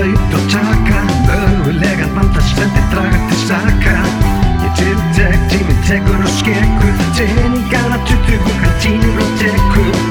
taup og taka. Mögulegan vandarsvendir draga til saka. Ég tiltek, tíminn tekur og skekur. Teningar að tuttugur, kantínur og tekur.